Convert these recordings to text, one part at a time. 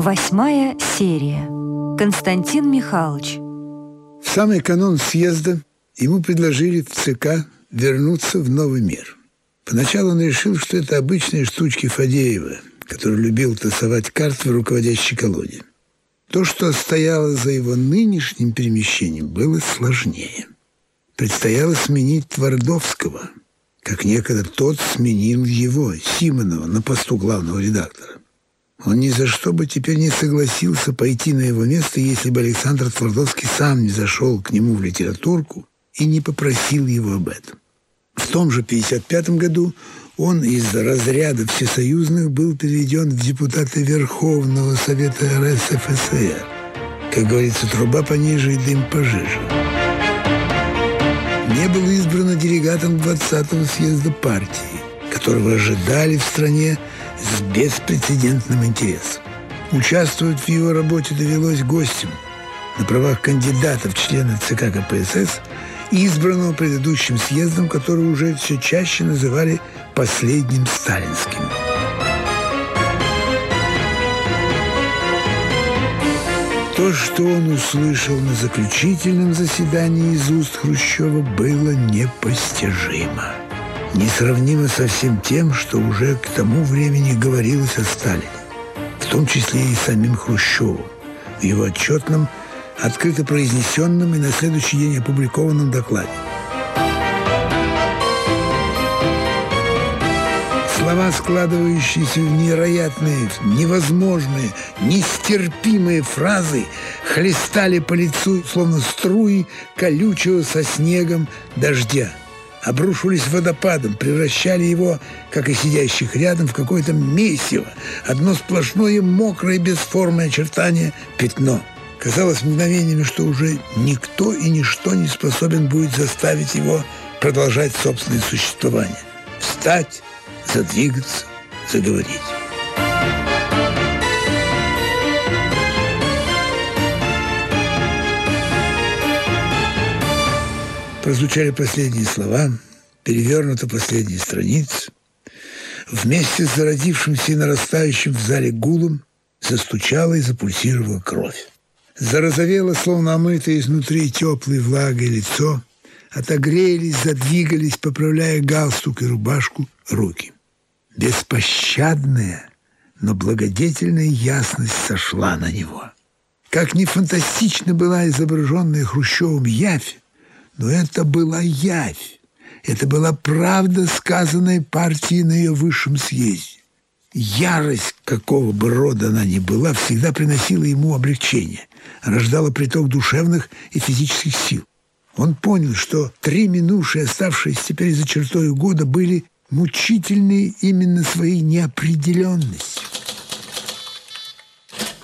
Восьмая серия. Константин Михайлович. В самый канон съезда ему предложили в ЦК вернуться в новый мир. Поначалу он решил, что это обычные штучки Фадеева, который любил тасовать карты в руководящей колоде. То, что стояло за его нынешним перемещением, было сложнее. Предстояло сменить Твардовского, как некогда тот сменил его, Симонова, на посту главного редактора. Он ни за что бы теперь не согласился пойти на его место, если бы Александр Твардовский сам не зашел к нему в литературку и не попросил его об этом. В том же 1955 году он из разряда всесоюзных был переведен в депутаты Верховного Совета РСФСР. Как говорится, труба пониже и дым пожиже. Не был избран делегатом 20-го съезда партии, которого ожидали в стране с беспрецедентным интересом. Участвовать в его работе довелось гостям на правах кандидата в члены ЦК КПСС, избранного предыдущим съездом, который уже все чаще называли «последним сталинским». То, что он услышал на заключительном заседании из уст Хрущева, было непостижимо несравнимо со всем тем, что уже к тому времени говорилось о Сталине, в том числе и самим Хрущевым, в его отчетном, открыто произнесенном и на следующий день опубликованном докладе. Слова, складывающиеся в невероятные, невозможные, нестерпимые фразы, хлестали по лицу, словно струи колючего со снегом дождя – обрушивались водопадом, превращали его, как и сидящих рядом, в какое-то месиво, одно сплошное мокрое бесформное очертание пятно. Казалось мгновениями, что уже никто и ничто не способен будет заставить его продолжать собственное существование. Встать, задвигаться, заговорить. Прозвучали последние слова, перевернута последняя страница. Вместе с зародившимся и нарастающим в зале гулом застучала и запульсировала кровь. Зарозовело, словно омытое изнутри теплой влагой лицо, отогрелись, задвигались, поправляя галстук и рубашку, руки. Беспощадная, но благодетельная ясность сошла на него. Как ни фантастично была изображенная Хрущевым явь, но это была явь. Это была правда, сказанная партией на ее высшем съезде. Ярость, какого бы рода она ни была, всегда приносила ему облегчение, рождала приток душевных и физических сил. Он понял, что три минувшие, оставшиеся теперь за чертой года, были мучительные именно своей неопределенностью.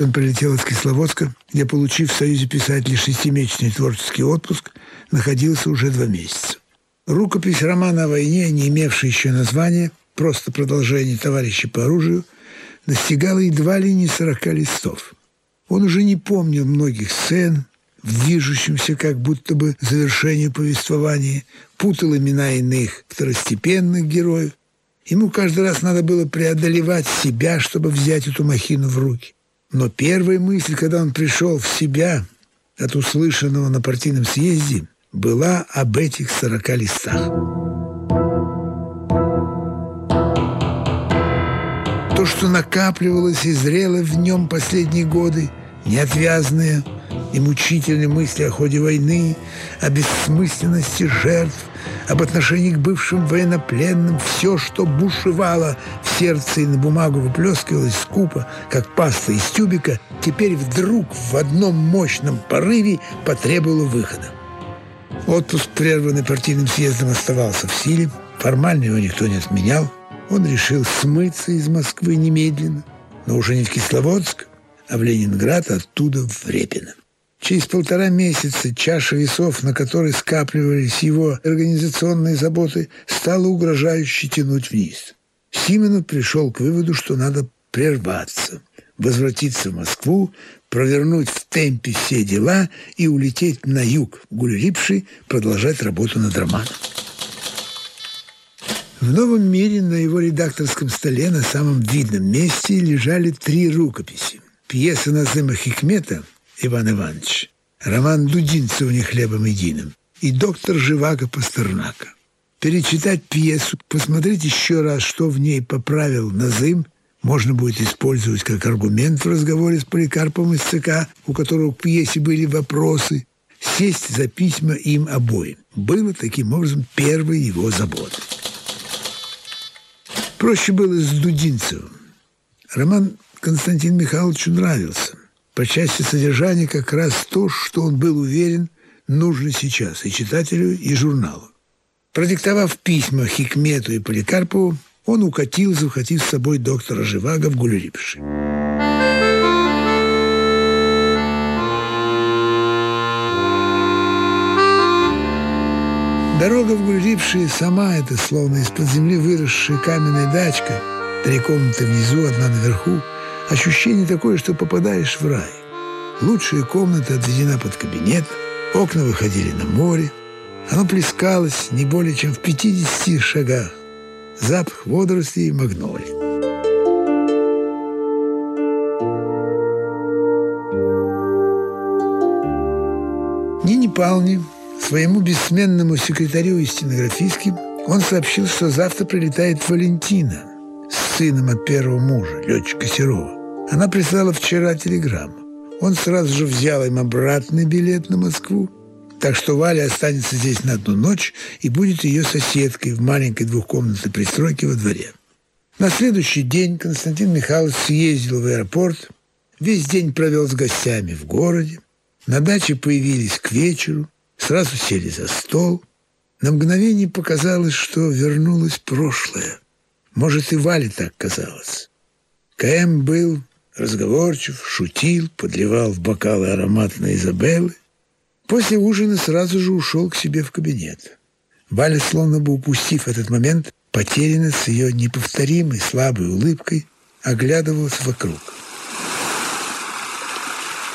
Он прилетел из Кисловодска, где, получив в Союзе писателей шестимесячный творческий отпуск, находился уже два месяца. Рукопись романа о войне, не имевшая еще названия, просто продолжение «Товарищи по оружию», настигала едва ли не сорока листов. Он уже не помнил многих сцен, в движущемся как будто бы завершению повествования, путал имена иных второстепенных героев. Ему каждый раз надо было преодолевать себя, чтобы взять эту махину в руки. Но первая мысль, когда он пришел в себя от услышанного на партийном съезде, была об этих сорока листах. То, что накапливалось и зрело в нем последние годы, неотвязные и мучительные мысли о ходе войны, о бессмысленности жертв, об отношении к бывшим военнопленным, все, что бушевало в сердце и на бумагу выплескивалось скупо, как паста из тюбика, теперь вдруг в одном мощном порыве потребовало выхода. Отпуск, прерванный партийным съездом, оставался в силе. Формально его никто не отменял. Он решил смыться из Москвы немедленно, но уже не в Кисловодск, а в Ленинград, оттуда в Репино. Через полтора месяца чаша весов, на которой скапливались его организационные заботы, стала угрожающе тянуть вниз. Симонов пришел к выводу, что надо прерваться, возвратиться в Москву, провернуть в темпе все дела и улететь на юг, в Гуль-Липши, продолжать работу над романом. В новом мире на его редакторском столе на самом видном месте лежали три рукописи. пьеса Назыма Хикмета «Иван Иванович», роман Дудинцева «Не хлебом единым» и «Доктор Живаго Пастернака». Перечитать пьесу, посмотреть еще раз, что в ней поправил Назым, можно будет использовать как аргумент в разговоре с Поликарпом из ЦК, у которого к пьесе были вопросы, сесть за письма им обоим. Было таким образом первой его заботой. Проще было с Дудинцевым. Роман Константину Михайловичу нравился. По части содержания как раз то, что он был уверен, нужно сейчас и читателю, и журналу. Продиктовав письма Хикмету и Поликарпову, он укатил, захватив с собой доктора Живаго в Гулерипши. Дорога в Гулерипши сама это, словно из-под земли выросшая каменная дачка, три комнаты внизу, одна наверху, ощущение такое, что попадаешь в рай. Лучшая комната отведена под кабинет, окна выходили на море, оно плескалось не более чем в 50 шагах. Запах водорослей и магнолий. Нине Павловне, своему бессменному секретарю и стенографистке, он сообщил, что завтра прилетает Валентина с сыном от первого мужа, летчика Серова. Она прислала вчера телеграмму. Он сразу же взял им обратный билет на Москву так что Валя останется здесь на одну ночь и будет ее соседкой в маленькой двухкомнатной пристройке во дворе. На следующий день Константин Михайлович съездил в аэропорт, весь день провел с гостями в городе. На даче появились к вечеру, сразу сели за стол. На мгновение показалось, что вернулось прошлое. Может, и Вале так казалось. КМ был разговорчив, шутил, подливал в бокалы ароматные Изабеллы. После ужина сразу же ушел к себе в кабинет. Валя, словно бы упустив этот момент, потерянно с ее неповторимой слабой улыбкой оглядывалась вокруг.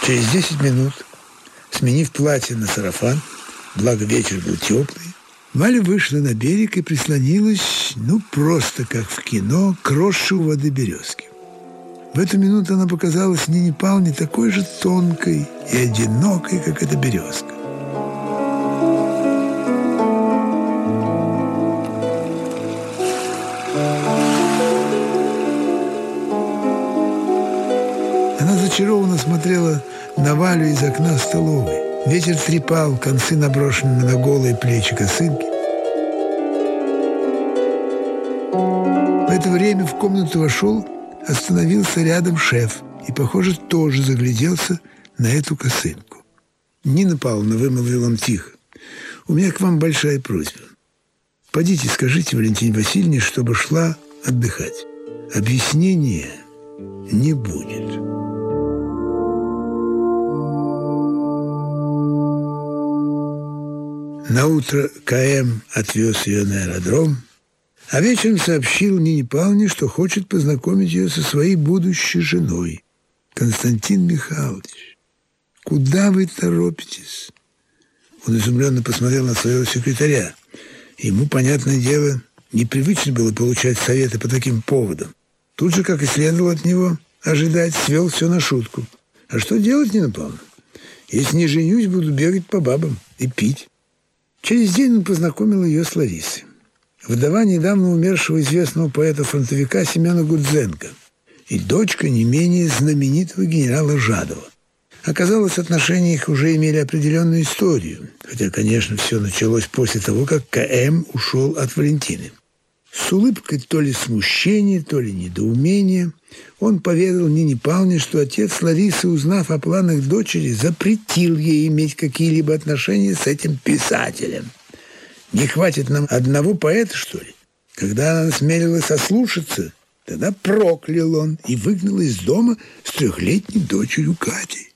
Через десять минут, сменив платье на сарафан, благо вечер был теплый, Валя вышла на берег и прислонилась, ну, просто как в кино, к росшей воды березки. В эту минуту она показалась Нине Павловне такой же тонкой и одинокой, как эта березка. Она зачарованно смотрела на Валю из окна столовой. Ветер трепал концы наброшенными на голые плечи косынки. В это время в комнату вошел Остановился рядом шеф и, похоже, тоже загляделся на эту косынку. «Нина Павловна», — вымолвил он тихо, — «у меня к вам большая просьба. Пойдите, скажите Валентине Васильевне, чтобы шла отдыхать. Объяснения не будет». На утро КМ отвез ее на аэродром, а вечером сообщил Нине Павловне, что хочет познакомить ее со своей будущей женой, Константин Михайлович. «Куда вы торопитесь?» Он изумленно посмотрел на своего секретаря. Ему, понятное дело, непривычно было получать советы по таким поводам. Тут же, как и следовало от него ожидать, свел все на шутку. А что делать, Нина Павловна? Если не женюсь, буду бегать по бабам и пить. Через день он познакомил ее с Ларисой вдова недавно умершего известного поэта-фронтовика Семена Гудзенко и дочка не менее знаменитого генерала Жадова. Оказалось, отношения их уже имели определенную историю, хотя, конечно, все началось после того, как КМ ушел от Валентины. С улыбкой то ли смущения, то ли недоумения он поведал Нине Павловне, что отец Ларисы, узнав о планах дочери, запретил ей иметь какие-либо отношения с этим писателем – не хватит нам одного поэта, что ли? Когда она насмелилась ослушаться, тогда проклял он и выгнал из дома с трехлетней дочерью Катей.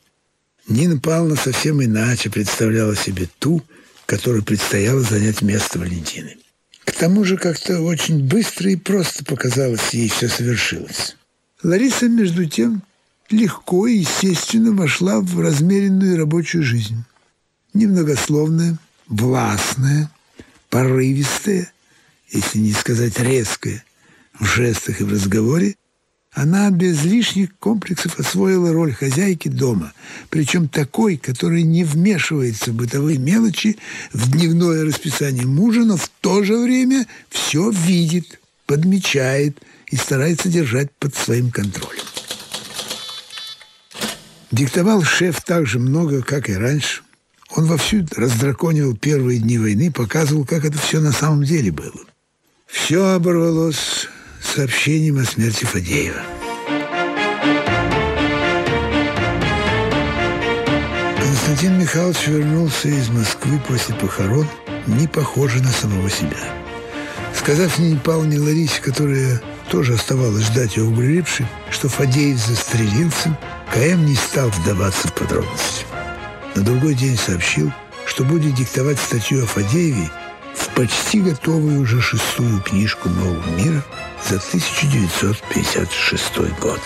Нина Павловна совсем иначе представляла себе ту, которой предстояло занять место Валентины. К тому же как-то очень быстро и просто показалось ей все совершилось. Лариса, между тем, легко и естественно вошла в размеренную рабочую жизнь. Немногословная, властная, порывистая, если не сказать резкая, в жестах и в разговоре, Она без лишних комплексов освоила роль хозяйки дома, причем такой, которая не вмешивается в бытовые мелочи, в дневное расписание мужа, но в то же время все видит, подмечает и старается держать под своим контролем. Диктовал шеф так же много, как и раньше. Он вовсю раздраконивал первые дни войны, показывал, как это все на самом деле было. Все оборвалось сообщением о смерти Фадеева. Константин Михайлович вернулся из Москвы после похорон, не похожий на самого себя. Сказав Нине Павловне Ларисе, которая тоже оставалась ждать его в что Фадеев застрелился, КМ не стал вдаваться в подробности. На другой день сообщил, что будет диктовать статью о Фадееве в почти готовую уже шестую книжку «Нового мира» за 1956 год.